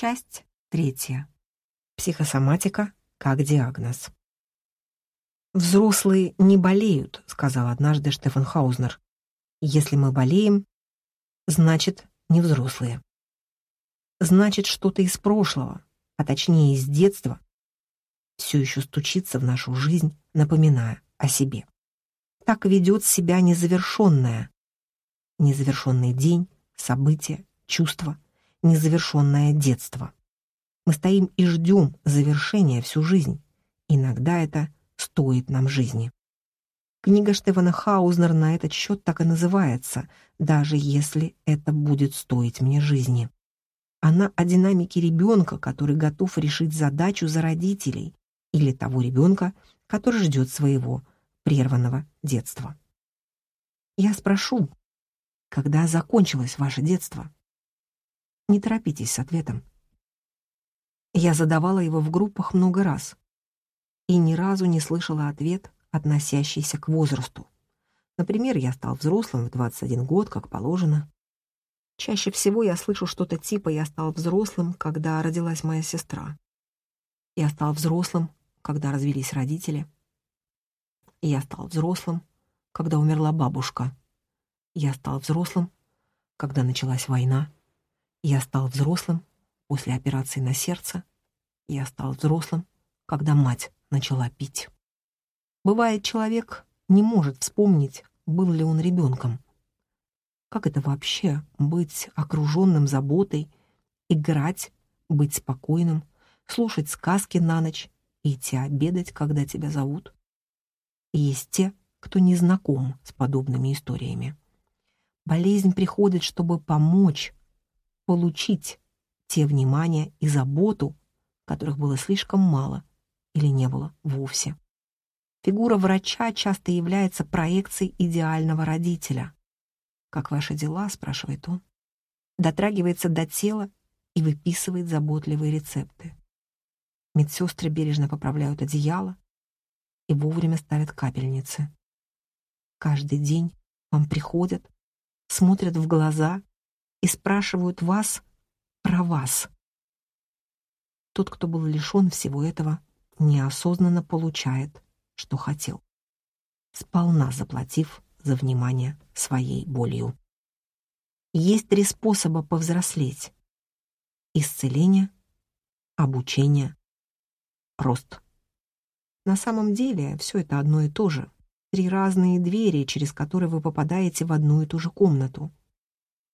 Часть третья. Психосоматика как диагноз. «Взрослые не болеют», — сказал однажды Штефан Хаузнер. «Если мы болеем, значит, не взрослые. Значит, что-то из прошлого, а точнее из детства, все еще стучится в нашу жизнь, напоминая о себе. Так ведет себя незавершенное. Незавершенный день, событие, чувство, незавершенное детство. Мы стоим и ждем завершения всю жизнь. Иногда это стоит нам жизни. Книга Штефана Хаузнер на этот счет так и называется, даже если это будет стоить мне жизни. Она о динамике ребенка, который готов решить задачу за родителей, или того ребенка, который ждет своего прерванного детства. Я спрошу, когда закончилось ваше детство? Не торопитесь с ответом. Я задавала его в группах много раз и ни разу не слышала ответ, относящийся к возрасту. Например, я стал взрослым в 21 год, как положено. Чаще всего я слышу что-то типа «я стал взрослым, когда родилась моя сестра». Я стал взрослым, когда развелись родители. Я стал взрослым, когда умерла бабушка. Я стал взрослым, когда началась война. Я стал взрослым после операции на сердце. Я стал взрослым, когда мать начала пить. Бывает, человек не может вспомнить, был ли он ребенком. Как это вообще быть окруженным заботой, играть, быть спокойным, слушать сказки на ночь идти обедать, когда тебя зовут? есть те, кто не знаком с подобными историями. Болезнь приходит, чтобы помочь, получить те внимания и заботу, которых было слишком мало или не было вовсе. Фигура врача часто является проекцией идеального родителя. «Как ваши дела?» — спрашивает он. Дотрагивается до тела и выписывает заботливые рецепты. Медсестры бережно поправляют одеяло и вовремя ставят капельницы. Каждый день вам приходят, смотрят в глаза и спрашивают вас про вас. Тот, кто был лишен всего этого, неосознанно получает, что хотел, сполна заплатив за внимание своей болью. Есть три способа повзрослеть. Исцеление, обучение, рост. На самом деле все это одно и то же. Три разные двери, через которые вы попадаете в одну и ту же комнату.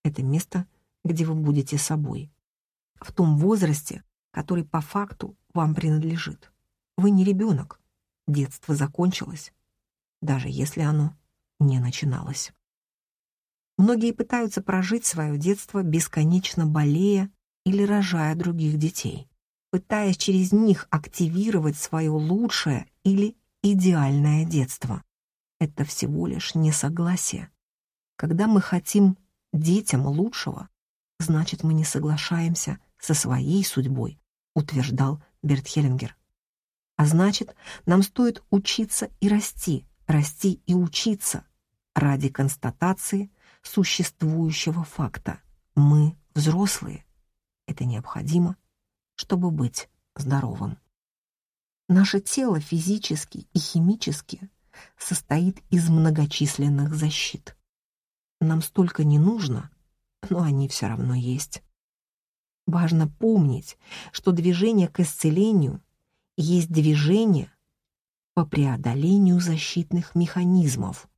Это место, где вы будете собой. В том возрасте, который по факту вам принадлежит. Вы не ребенок. Детство закончилось, даже если оно не начиналось. Многие пытаются прожить свое детство, бесконечно болея или рожая других детей пытаясь через них активировать свое лучшее или идеальное детство. Это всего лишь несогласие. Когда мы хотим детям лучшего, значит, мы не соглашаемся со своей судьбой, утверждал Берт Хеллингер. А значит, нам стоит учиться и расти, расти и учиться ради констатации существующего факта. Мы взрослые. Это необходимо чтобы быть здоровым. Наше тело физически и химически состоит из многочисленных защит. Нам столько не нужно, но они все равно есть. Важно помнить, что движение к исцелению есть движение по преодолению защитных механизмов,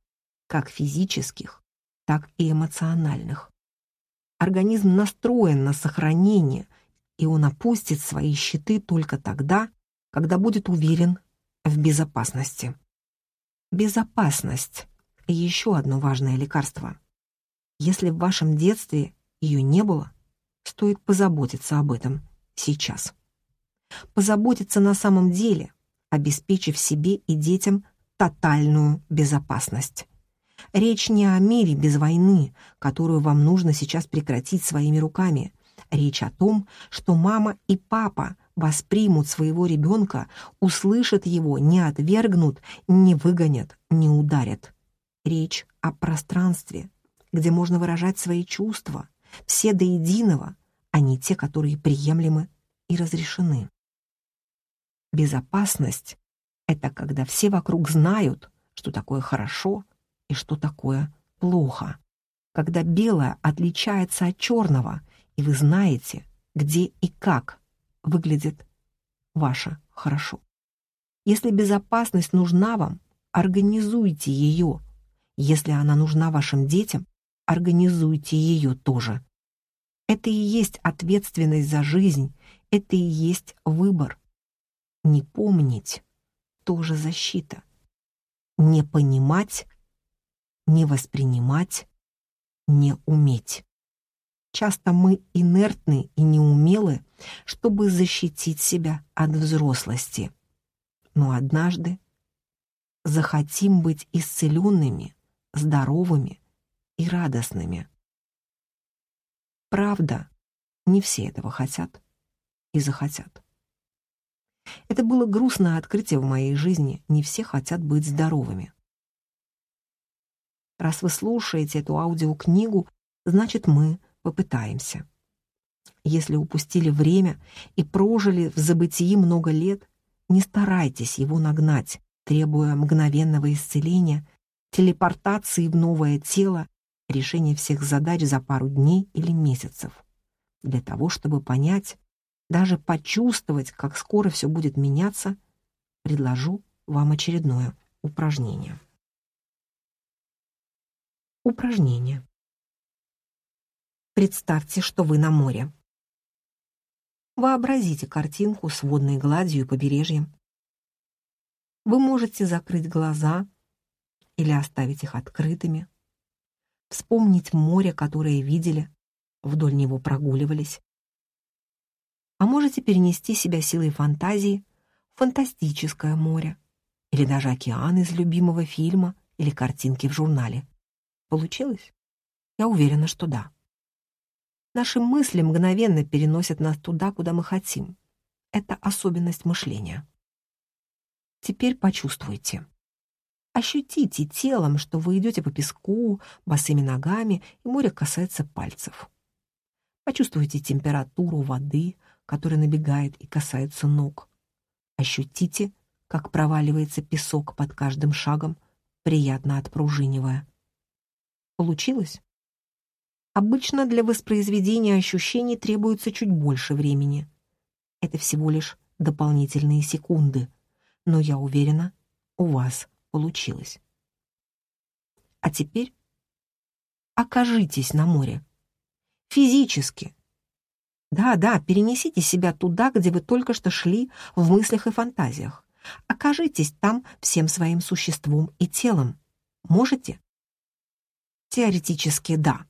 как физических, так и эмоциональных. Организм настроен на сохранение и он опустит свои щиты только тогда, когда будет уверен в безопасности. Безопасность — еще одно важное лекарство. Если в вашем детстве ее не было, стоит позаботиться об этом сейчас. Позаботиться на самом деле, обеспечив себе и детям тотальную безопасность. Речь не о мире без войны, которую вам нужно сейчас прекратить своими руками, Речь о том, что мама и папа воспримут своего ребенка, услышат его, не отвергнут, не выгонят, не ударят. Речь о пространстве, где можно выражать свои чувства, все до единого, а не те, которые приемлемы и разрешены. Безопасность — это когда все вокруг знают, что такое хорошо и что такое плохо. Когда белое отличается от черного, и вы знаете, где и как выглядит ваше хорошо. Если безопасность нужна вам, организуйте ее. Если она нужна вашим детям, организуйте ее тоже. Это и есть ответственность за жизнь, это и есть выбор. Не помнить — тоже защита. Не понимать, не воспринимать, не уметь. Часто мы инертны и неумелы, чтобы защитить себя от взрослости. Но однажды захотим быть исцеленными, здоровыми и радостными. Правда, не все этого хотят и захотят. Это было грустное открытие в моей жизни. Не все хотят быть здоровыми. Раз вы слушаете эту аудиокнигу, значит, мы попытаемся. Если упустили время и прожили в забытии много лет, не старайтесь его нагнать, требуя мгновенного исцеления, телепортации в новое тело решение всех задач за пару дней или месяцев. Для того, чтобы понять, даже почувствовать, как скоро все будет меняться, предложу вам очередное упражнение. Упражнение. Представьте, что вы на море. Вообразите картинку с водной гладью и побережьем. Вы можете закрыть глаза или оставить их открытыми вспомнить море, которое видели, вдоль него прогуливались. А можете перенести себя силой фантазии в фантастическое море или даже океан из любимого фильма или картинки в журнале. Получилось? Я уверена, что да. Наши мысли мгновенно переносят нас туда, куда мы хотим. Это особенность мышления. Теперь почувствуйте. Ощутите телом, что вы идете по песку, босыми ногами, и море касается пальцев. Почувствуйте температуру воды, которая набегает и касается ног. Ощутите, как проваливается песок под каждым шагом, приятно отпружинивая. Получилось? Обычно для воспроизведения ощущений требуется чуть больше времени. Это всего лишь дополнительные секунды, но я уверена, у вас получилось. А теперь окажитесь на море. Физически. Да-да, перенесите себя туда, где вы только что шли в мыслях и фантазиях. Окажитесь там всем своим существом и телом. Можете? Теоретически да.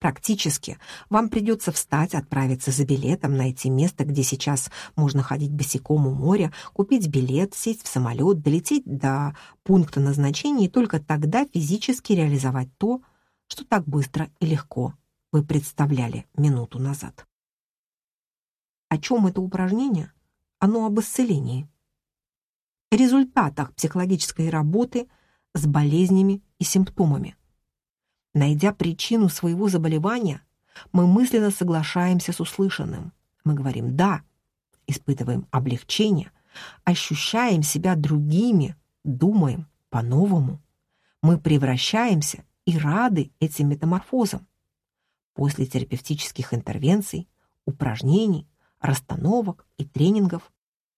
Практически вам придется встать, отправиться за билетом, найти место, где сейчас можно ходить босиком у моря, купить билет, сесть в самолет, долететь до пункта назначения и только тогда физически реализовать то, что так быстро и легко вы представляли минуту назад. О чем это упражнение? Оно об исцелении. Результатах психологической работы с болезнями и симптомами. Найдя причину своего заболевания, мы мысленно соглашаемся с услышанным. Мы говорим «да», испытываем облегчение, ощущаем себя другими, думаем по-новому. Мы превращаемся и рады этим метаморфозам. После терапевтических интервенций, упражнений, расстановок и тренингов,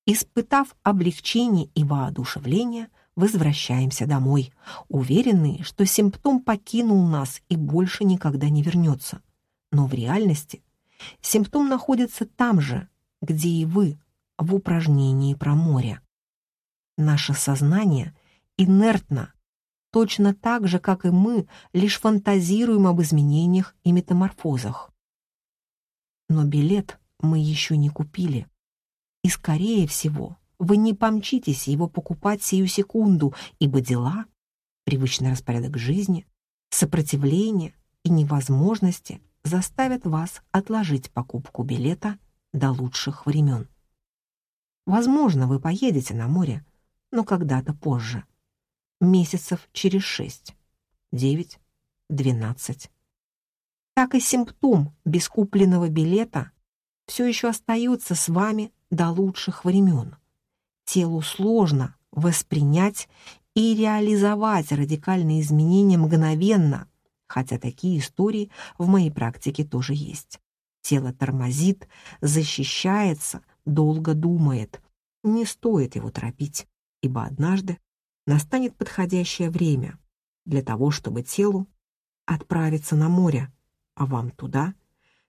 испытав облегчение и воодушевление – возвращаемся домой, уверенные, что симптом покинул нас и больше никогда не вернется. Но в реальности симптом находится там же, где и вы, в упражнении про море. Наше сознание инертно, точно так же, как и мы, лишь фантазируем об изменениях и метаморфозах. Но билет мы еще не купили. И, скорее всего, вы не помчитесь его покупать сию секунду, ибо дела, привычный распорядок жизни, сопротивление и невозможности заставят вас отложить покупку билета до лучших времен. Возможно, вы поедете на море, но когда-то позже. Месяцев через шесть, девять, двенадцать. Так и симптом без купленного билета все еще остается с вами до лучших времен. Телу сложно воспринять и реализовать радикальные изменения мгновенно, хотя такие истории в моей практике тоже есть. Тело тормозит, защищается, долго думает. Не стоит его торопить, ибо однажды настанет подходящее время для того, чтобы телу отправиться на море, а вам туда,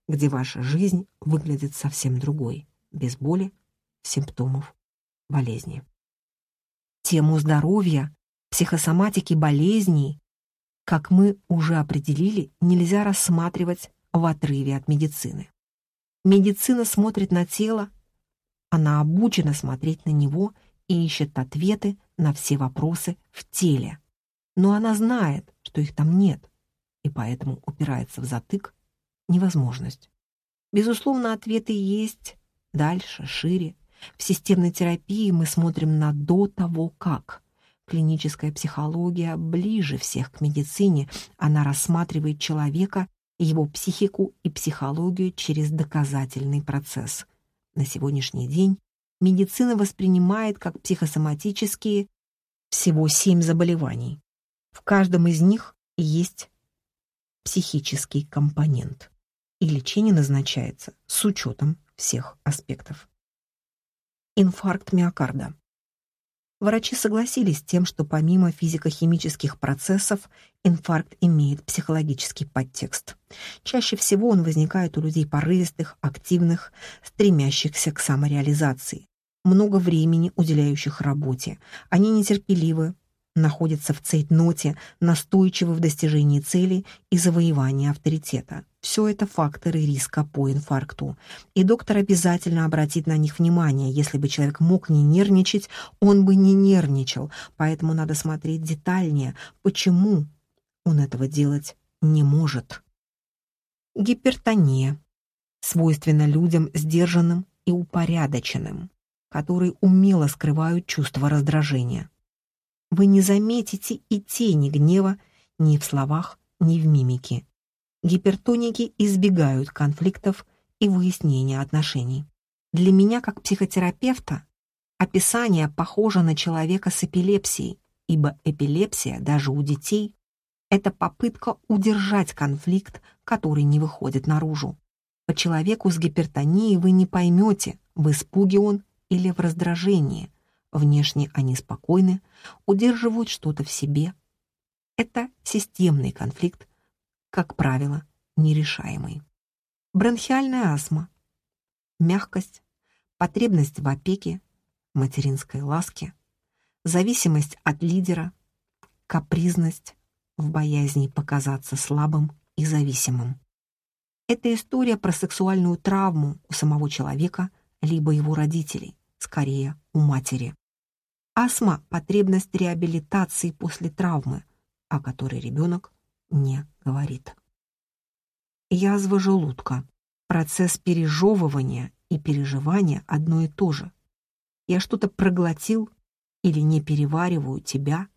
где ваша жизнь выглядит совсем другой, без боли, симптомов болезни. Тему здоровья, психосоматики болезней, как мы уже определили, нельзя рассматривать в отрыве от медицины. Медицина смотрит на тело, она обучена смотреть на него и ищет ответы на все вопросы в теле. Но она знает, что их там нет, и поэтому упирается в затык невозможность. Безусловно, ответы есть дальше, шире. В системной терапии мы смотрим на до того, как. Клиническая психология ближе всех к медицине. Она рассматривает человека, его психику и психологию через доказательный процесс. На сегодняшний день медицина воспринимает как психосоматические всего семь заболеваний. В каждом из них есть психический компонент, и лечение назначается с учетом всех аспектов. Инфаркт миокарда. Врачи согласились с тем, что помимо физико-химических процессов инфаркт имеет психологический подтекст. Чаще всего он возникает у людей порывистых, активных, стремящихся к самореализации, много времени уделяющих работе. Они нетерпеливы, находится в цейтноте, настойчивы в достижении цели и завоевании авторитета. Все это факторы риска по инфаркту. И доктор обязательно обратит на них внимание. Если бы человек мог не нервничать, он бы не нервничал. Поэтому надо смотреть детальнее, почему он этого делать не может. Гипертония свойственна людям сдержанным и упорядоченным, которые умело скрывают чувство раздражения вы не заметите и тени гнева ни в словах, ни в мимике. Гипертоники избегают конфликтов и выяснения отношений. Для меня, как психотерапевта, описание похоже на человека с эпилепсией, ибо эпилепсия даже у детей — это попытка удержать конфликт, который не выходит наружу. По человеку с гипертонией вы не поймете, в испуге он или в раздражении. Внешне они спокойны, удерживают что-то в себе. Это системный конфликт, как правило, нерешаемый. Бронхиальная астма, мягкость, потребность в опеке, материнской ласке, зависимость от лидера, капризность в боязни показаться слабым и зависимым. Это история про сексуальную травму у самого человека либо его родителей, скорее у матери. Астма – потребность реабилитации после травмы, о которой ребенок не говорит. Язва желудка. Процесс пережевывания и переживания одно и то же. Я что-то проглотил или не перевариваю тебя.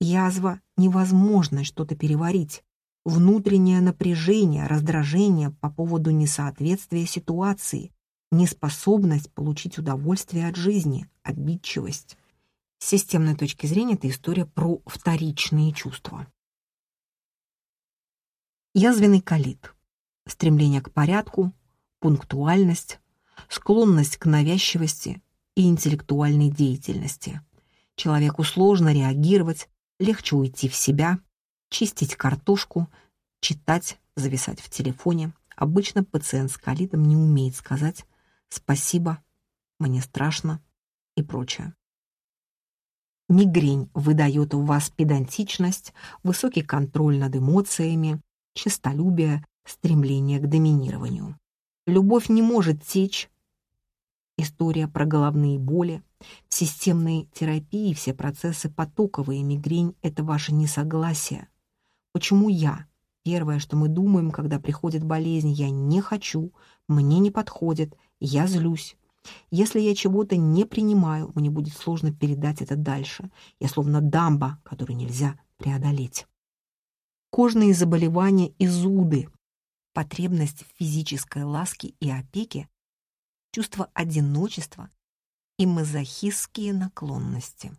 Язва – невозможность что-то переварить. Внутреннее напряжение, раздражение по поводу несоответствия ситуации, неспособность получить удовольствие от жизни, обидчивость. С системной точки зрения это история про вторичные чувства. Язвенный колит. Стремление к порядку, пунктуальность, склонность к навязчивости и интеллектуальной деятельности. Человеку сложно реагировать, легче уйти в себя, чистить картошку, читать, зависать в телефоне. Обычно пациент с колитом не умеет сказать «спасибо», «мне страшно» и прочее. Мигрень выдает у вас педантичность, высокий контроль над эмоциями, честолюбие, стремление к доминированию. Любовь не может течь. История про головные боли. В системной терапии все процессы потоковые. Мигрень — это ваше несогласие. Почему я? Первое, что мы думаем, когда приходит болезнь, я не хочу, мне не подходит, я злюсь. Если я чего-то не принимаю, мне будет сложно передать это дальше. Я словно дамба, которую нельзя преодолеть. Кожные заболевания и зуды. потребность в физической ласке и опеке, чувство одиночества и мазохистские наклонности.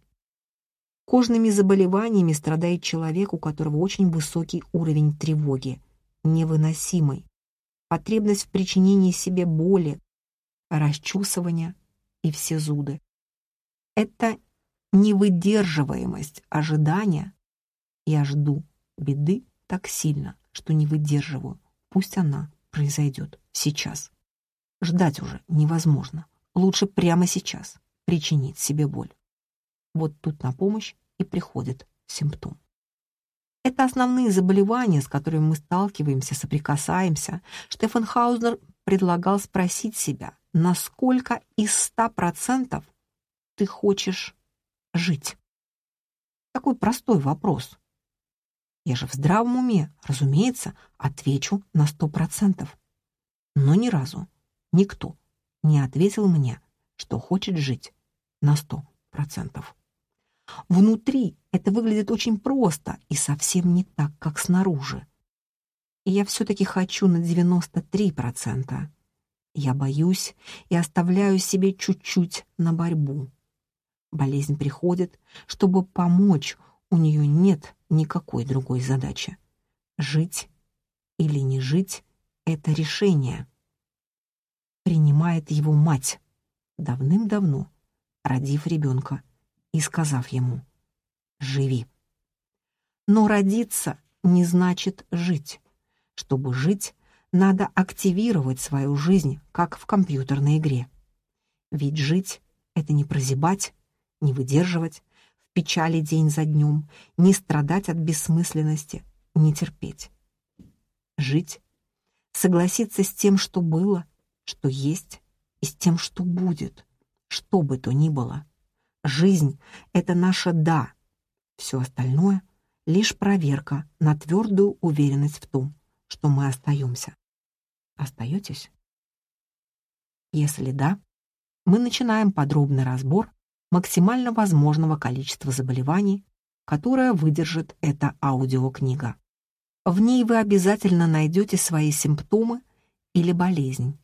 Кожными заболеваниями страдает человек, у которого очень высокий уровень тревоги, невыносимый, потребность в причинении себе боли, расчувствования и все зуды. Это невыдерживаемость ожидания. Я жду беды так сильно, что не выдерживаю. Пусть она произойдет сейчас. Ждать уже невозможно. Лучше прямо сейчас причинить себе боль. Вот тут на помощь и приходит симптом. Это основные заболевания, с которыми мы сталкиваемся, соприкасаемся. Штефан Хаузнер предлагал спросить себя, насколько из 100% ты хочешь жить? Такой простой вопрос. Я же в здравом уме, разумеется, отвечу на 100%. Но ни разу никто не ответил мне, что хочет жить на 100%. Внутри это выглядит очень просто и совсем не так, как снаружи. И я все-таки хочу на 93%. Я боюсь и оставляю себе чуть-чуть на борьбу. Болезнь приходит, чтобы помочь, у нее нет никакой другой задачи. Жить или не жить — это решение. Принимает его мать, давным-давно, родив ребенка и сказав ему «Живи». Но родиться не значит жить. Чтобы жить, надо активировать свою жизнь, как в компьютерной игре. Ведь жить — это не прозябать, не выдерживать печали день за днем, не страдать от бессмысленности, не терпеть. Жить — согласиться с тем, что было, что есть, и с тем, что будет, что бы то ни было. Жизнь — это наше «да», все остальное — лишь проверка на твердую уверенность в том, что мы остаемся. Остаетесь? Если да, мы начинаем подробный разбор максимально возможного количества заболеваний, которое выдержит эта аудиокнига. В ней вы обязательно найдете свои симптомы или болезнь.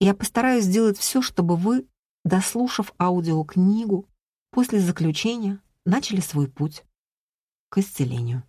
Я постараюсь сделать все, чтобы вы, дослушав аудиокнигу, после заключения начали свой путь к исцелению.